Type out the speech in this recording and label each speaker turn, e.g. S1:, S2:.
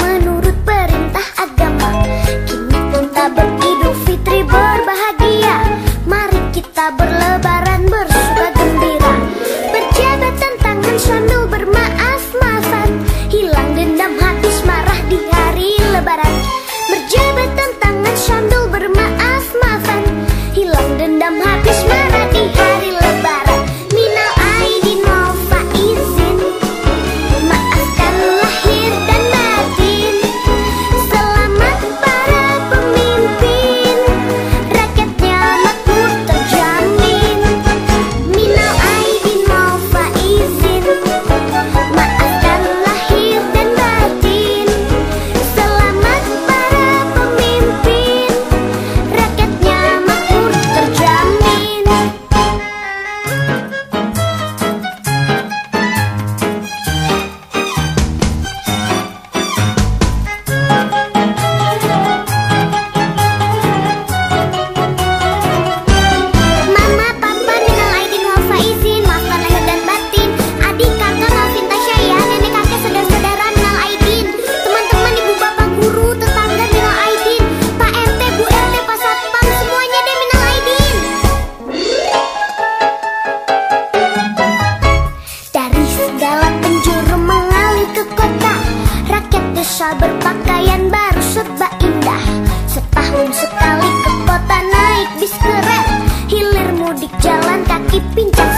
S1: menurut perintah agama Kini kita beridul fitri berbahagia Mari kita berlebaran bersuka gembira Berjabat tangan suami. berpakaian baru serba indah. Setahun sekali ke kota naik bis keren. Hilir mudik jalan kaki pincang